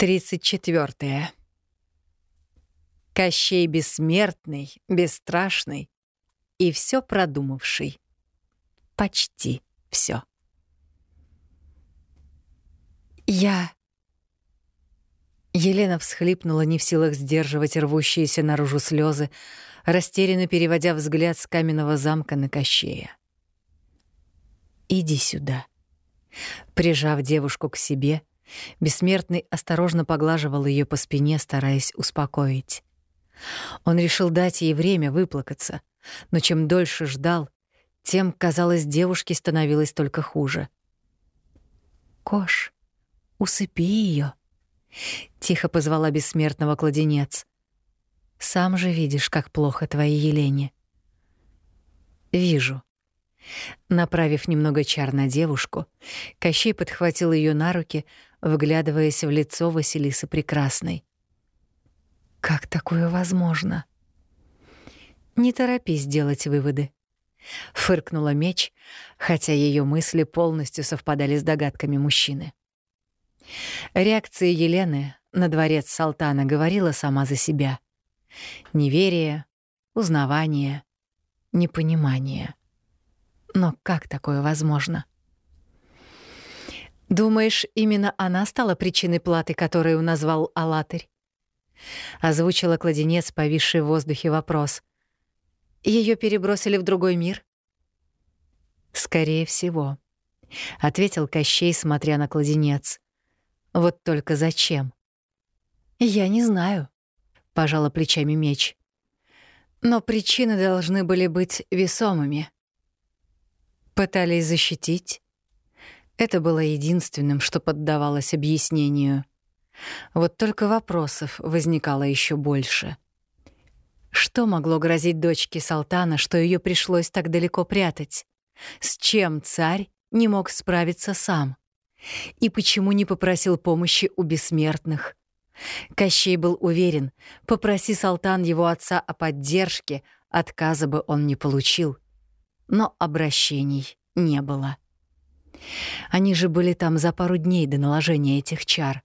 34. Кощей бессмертный, бесстрашный и все продумавший. Почти все. Я... Елена всхлипнула, не в силах сдерживать рвущиеся наружу слезы, растерянно переводя взгляд с каменного замка на Кощея. «Иди сюда». Прижав девушку к себе, Бессмертный осторожно поглаживал ее по спине, стараясь успокоить. Он решил дать ей время выплакаться, но чем дольше ждал, тем, казалось, девушке становилось только хуже. «Кош, усыпи ее, тихо позвала бессмертного кладенец. «Сам же видишь, как плохо твоей Елене». «Вижу», Направив немного чар на девушку, Кощей подхватил ее на руки, вглядываясь в лицо Василисы Прекрасной. «Как такое возможно?» «Не торопись делать выводы», — фыркнула меч, хотя ее мысли полностью совпадали с догадками мужчины. Реакция Елены на дворец Салтана говорила сама за себя. Неверие, узнавание, непонимание — но как такое возможно? Думаешь, именно она стала причиной платы, которую назвал Алатырь? Озвучила кладенец, повисший в воздухе вопрос. Ее перебросили в другой мир? Скорее всего, ответил Кощей, смотря на кладенец. Вот только зачем? Я не знаю, пожала плечами меч. Но причины должны были быть весомыми. Пытались защитить? Это было единственным, что поддавалось объяснению. Вот только вопросов возникало еще больше. Что могло грозить дочке Салтана, что ее пришлось так далеко прятать? С чем царь не мог справиться сам? И почему не попросил помощи у бессмертных? Кощей был уверен, попроси Салтан его отца о поддержке, отказа бы он не получил но обращений не было. Они же были там за пару дней до наложения этих чар.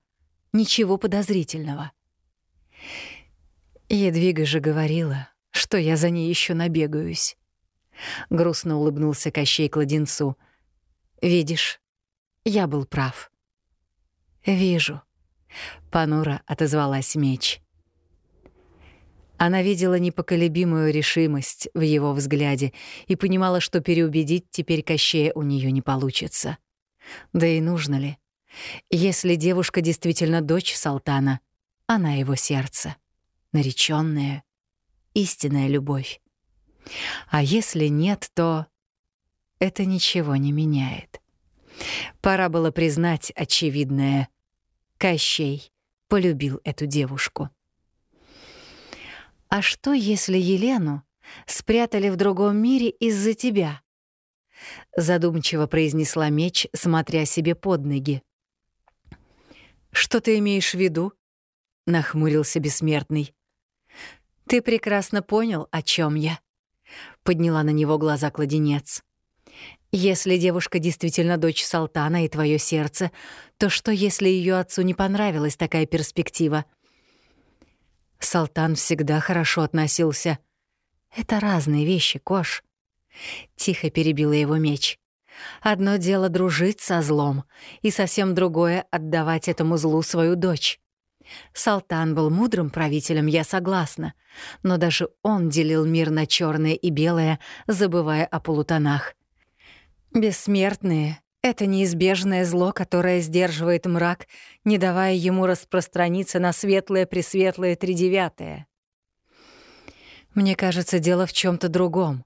Ничего подозрительного. Едвига же говорила, что я за ней еще набегаюсь. Грустно улыбнулся Кощей Кладенцу. «Видишь, я был прав». «Вижу», — понуро отозвалась меч. Она видела непоколебимую решимость в его взгляде и понимала, что переубедить теперь Кощея у нее не получится. Да и нужно ли? Если девушка действительно дочь Салтана, она его сердце, наречённая, истинная любовь. А если нет, то это ничего не меняет. Пора было признать очевидное. Кощей полюбил эту девушку. А что, если Елену спрятали в другом мире из-за тебя? Задумчиво произнесла меч, смотря себе под ноги. Что ты имеешь в виду? нахмурился бессмертный. Ты прекрасно понял, о чем я. Подняла на него глаза кладенец. Если девушка действительно дочь Салтана и твое сердце, то что, если ее отцу не понравилась такая перспектива? Салтан всегда хорошо относился. Это разные вещи, Кош. Тихо перебила его меч. Одно дело дружить со злом, и совсем другое — отдавать этому злу свою дочь. Салтан был мудрым правителем, я согласна, но даже он делил мир на черное и белое, забывая о полутонах. Бессмертные это неизбежное зло, которое сдерживает мрак, не давая ему распространиться на светлое-пресветлое тридевятое. Мне кажется, дело в чем то другом.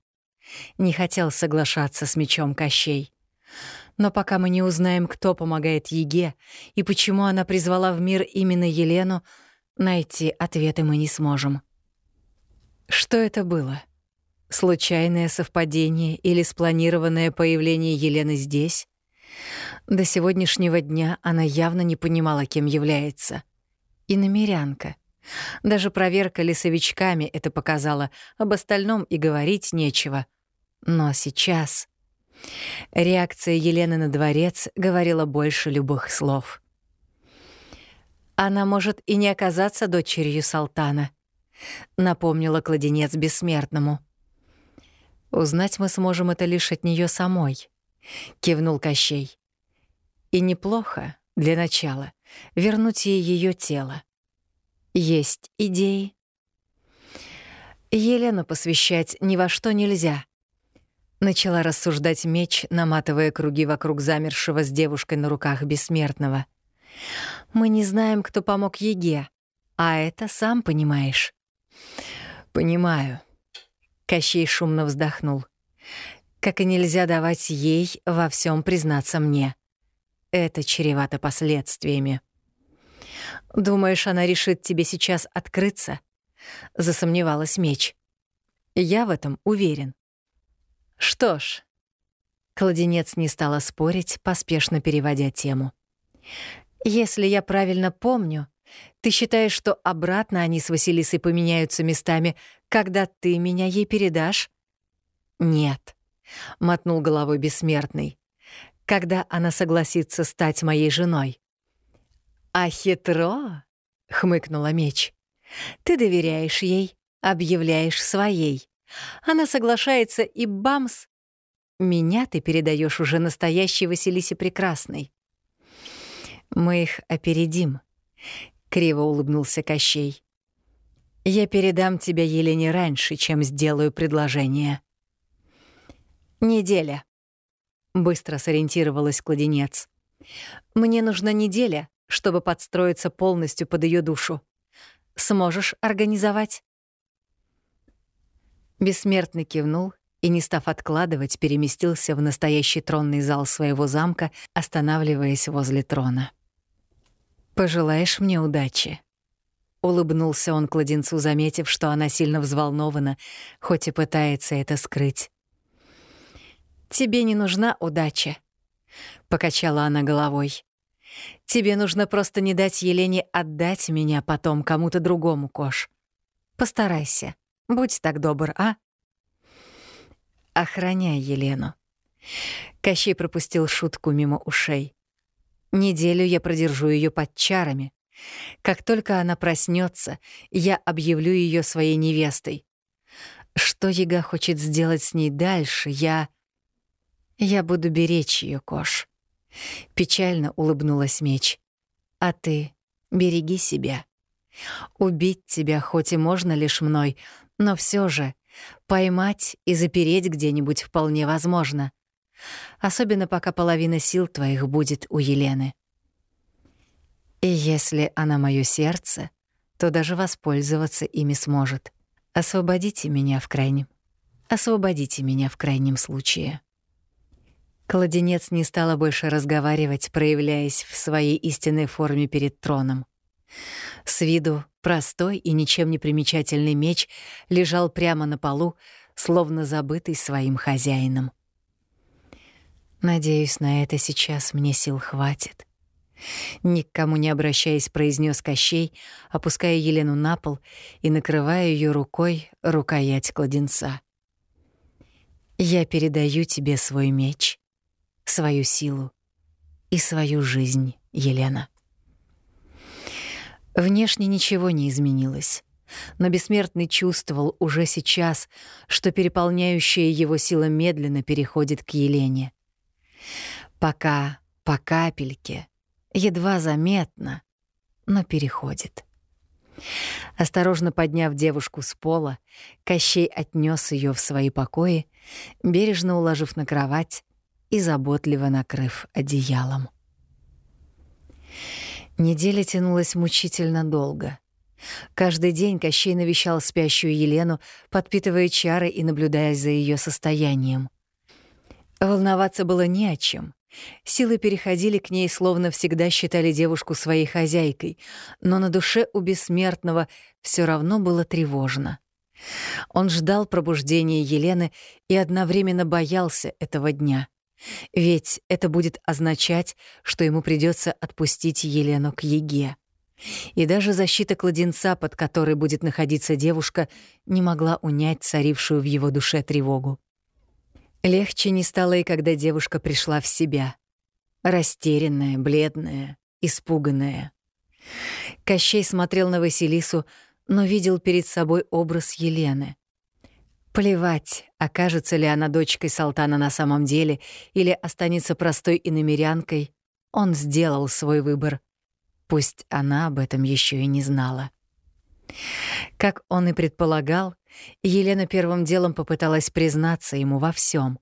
Не хотел соглашаться с мечом Кощей. Но пока мы не узнаем, кто помогает Еге и почему она призвала в мир именно Елену, найти ответы мы не сможем. Что это было? Случайное совпадение или спланированное появление Елены здесь? До сегодняшнего дня она явно не понимала, кем является. И намерянка. Даже проверка лесовичками это показала, об остальном и говорить нечего. Но сейчас... Реакция Елены на дворец говорила больше любых слов. Она может и не оказаться дочерью Салтана, напомнила кладенец бессмертному. Узнать мы сможем это лишь от нее самой, кивнул Кощей. И неплохо для начала вернуть ей ее тело. Есть идеи? Елену посвящать ни во что нельзя. Начала рассуждать меч, наматывая круги вокруг замершего с девушкой на руках бессмертного. Мы не знаем, кто помог Еге, а это сам понимаешь. Понимаю. Кощей шумно вздохнул. Как и нельзя давать ей во всем признаться мне. Это чревато последствиями. Думаешь, она решит тебе сейчас открыться? Засомневалась меч. Я в этом уверен. Что ж, Кладенец не стала спорить, поспешно переводя тему. Если я правильно помню, ты считаешь, что обратно они с Василисой поменяются местами, когда ты меня ей передашь? Нет, мотнул головой бессмертный. Когда она согласится стать моей женой. А хитро, хмыкнула меч. Ты доверяешь ей, объявляешь своей. Она соглашается, и бамс! Меня ты передаешь уже настоящей Василисе Прекрасной. Мы их опередим, — криво улыбнулся Кощей. Я передам тебя Елене раньше, чем сделаю предложение. Неделя. Быстро сориентировалась кладенец. Мне нужна неделя, чтобы подстроиться полностью под ее душу. Сможешь организовать? Бессмертный кивнул и, не став откладывать, переместился в настоящий тронный зал своего замка, останавливаясь возле трона. «Пожелаешь мне удачи?» Улыбнулся он кладенцу, заметив, что она сильно взволнована, хоть и пытается это скрыть. «Тебе не нужна удача», — покачала она головой. «Тебе нужно просто не дать Елене отдать меня потом кому-то другому, Кош. Постарайся, будь так добр, а?» «Охраняй Елену». Кощей пропустил шутку мимо ушей. Неделю я продержу ее под чарами. Как только она проснется, я объявлю ее своей невестой. Что Яга хочет сделать с ней дальше, я... Я буду беречь ее, Кош. Печально улыбнулась меч. А ты береги себя. Убить тебя хоть и можно лишь мной, но все же поймать и запереть где-нибудь вполне возможно особенно пока половина сил твоих будет у Елены. И если она моё сердце, то даже воспользоваться ими сможет. Освободите меня в крайнем. Освободите меня в крайнем случае. Кладенец не стала больше разговаривать, проявляясь в своей истинной форме перед троном. С виду простой и ничем не примечательный меч лежал прямо на полу, словно забытый своим хозяином. Надеюсь, на это сейчас мне сил хватит. Никому не обращаясь, произнес Кощей, опуская Елену на пол и накрывая ее рукой рукоять кладенца. «Я передаю тебе свой меч, свою силу и свою жизнь, Елена». Внешне ничего не изменилось, но бессмертный чувствовал уже сейчас, что переполняющая его сила медленно переходит к Елене. Пока по капельке, едва заметно, но переходит. Осторожно подняв девушку с пола, Кощей отнес ее в свои покои, бережно уложив на кровать и заботливо накрыв одеялом. Неделя тянулась мучительно долго. Каждый день Кощей навещал спящую Елену, подпитывая чары и наблюдая за ее состоянием. Волноваться было не о чем. Силы переходили к ней, словно всегда считали девушку своей хозяйкой, но на душе у бессмертного все равно было тревожно. Он ждал пробуждения Елены и одновременно боялся этого дня. Ведь это будет означать, что ему придется отпустить Елену к Еге. И даже защита кладенца, под которой будет находиться девушка, не могла унять царившую в его душе тревогу. Легче не стало и когда девушка пришла в себя. Растерянная, бледная, испуганная. Кощей смотрел на Василису, но видел перед собой образ Елены. Плевать, окажется ли она дочкой Салтана на самом деле или останется простой иномерянкой, он сделал свой выбор. Пусть она об этом еще и не знала. Как он и предполагал, Елена первым делом попыталась признаться ему во всем.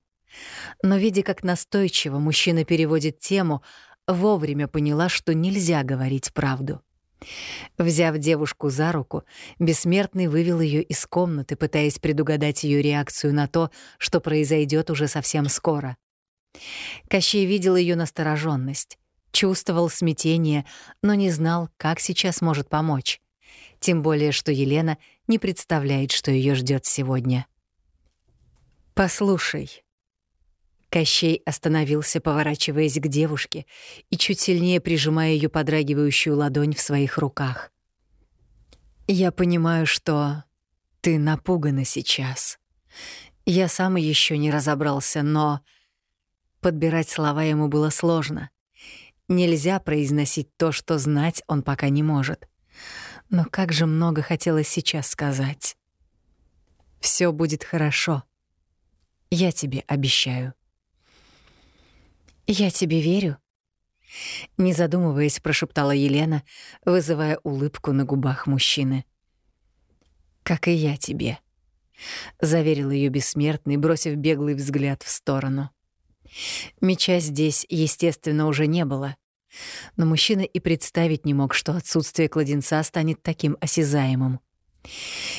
Но, видя, как настойчиво мужчина переводит тему, вовремя поняла, что нельзя говорить правду. Взяв девушку за руку, бессмертный вывел ее из комнаты, пытаясь предугадать ее реакцию на то, что произойдет уже совсем скоро. Кощей видел ее настороженность, чувствовал смятение, но не знал, как сейчас может помочь. Тем более, что Елена не представляет, что ее ждет сегодня. «Послушай». Кощей остановился, поворачиваясь к девушке и чуть сильнее прижимая ее подрагивающую ладонь в своих руках. «Я понимаю, что ты напугана сейчас. Я сам еще не разобрался, но...» Подбирать слова ему было сложно. Нельзя произносить то, что знать он пока не может. Но как же много хотелось сейчас сказать. Все будет хорошо. Я тебе обещаю. Я тебе верю. Не задумываясь, прошептала Елена, вызывая улыбку на губах мужчины. Как и я тебе, заверил ее бессмертный, бросив беглый взгляд в сторону. Меча здесь, естественно, уже не было. Но мужчина и представить не мог, что отсутствие кладенца станет таким осязаемым.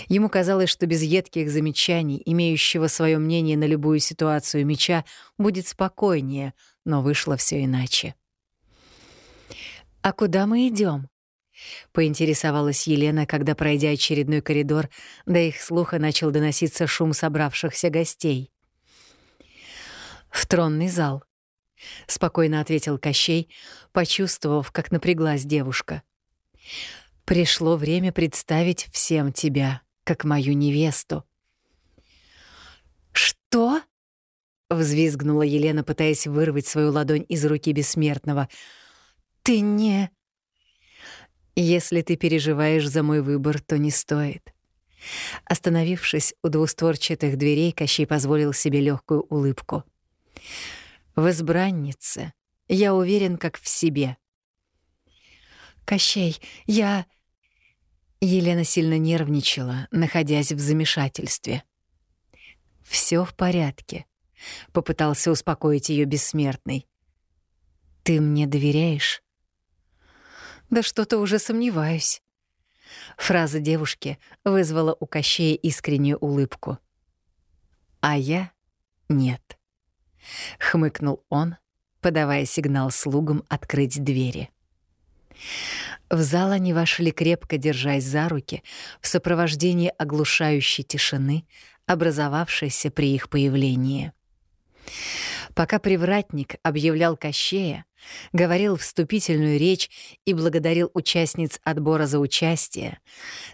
Ему казалось, что без едких замечаний, имеющего свое мнение на любую ситуацию меча, будет спокойнее, но вышло все иначе. «А куда мы идем? поинтересовалась Елена, когда, пройдя очередной коридор, до их слуха начал доноситься шум собравшихся гостей. «В тронный зал», — спокойно ответил Кощей, почувствовав, как напряглась девушка. «Пришло время представить всем тебя, как мою невесту». «Что?» — взвизгнула Елена, пытаясь вырвать свою ладонь из руки бессмертного. «Ты не...» «Если ты переживаешь за мой выбор, то не стоит». Остановившись у двустворчатых дверей, Кощей позволил себе легкую улыбку. В избраннице я уверен как в себе. «Кощей, я...» Елена сильно нервничала, находясь в замешательстве. Все в порядке», — попытался успокоить ее бессмертный. «Ты мне доверяешь?» «Да что-то уже сомневаюсь». Фраза девушки вызвала у Кощея искреннюю улыбку. «А я — нет». — хмыкнул он, подавая сигнал слугам открыть двери. В зал они вошли, крепко держась за руки, в сопровождении оглушающей тишины, образовавшейся при их появлении. Пока привратник объявлял Кощея, говорил вступительную речь и благодарил участниц отбора за участие,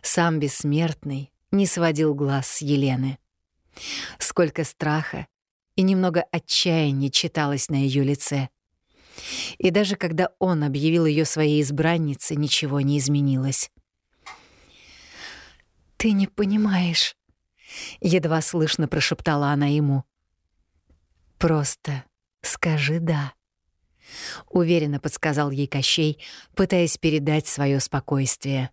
сам бессмертный не сводил глаз с Елены. Сколько страха и немного отчаяния читалось на ее лице. И даже когда он объявил ее своей избранницей, ничего не изменилось. «Ты не понимаешь», — едва слышно прошептала она ему. «Просто скажи «да», — уверенно подсказал ей Кощей, пытаясь передать свое спокойствие.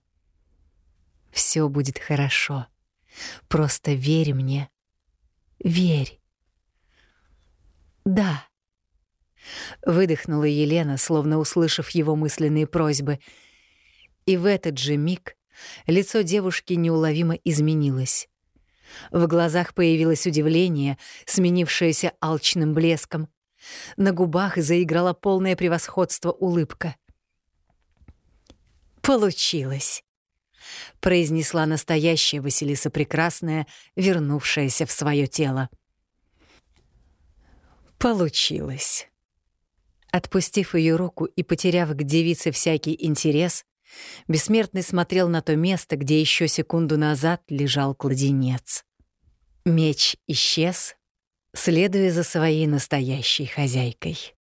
«Все будет хорошо. Просто верь мне. Верь». «Да». Выдохнула Елена, словно услышав его мысленные просьбы. И в этот же миг лицо девушки неуловимо изменилось. В глазах появилось удивление, сменившееся алчным блеском. На губах заиграла полное превосходство улыбка. «Получилось!» — произнесла настоящая Василиса Прекрасная, вернувшаяся в свое тело. Получилось. Отпустив ее руку и потеряв к девице всякий интерес, Бессмертный смотрел на то место, где еще секунду назад лежал кладенец. Меч исчез, следуя за своей настоящей хозяйкой.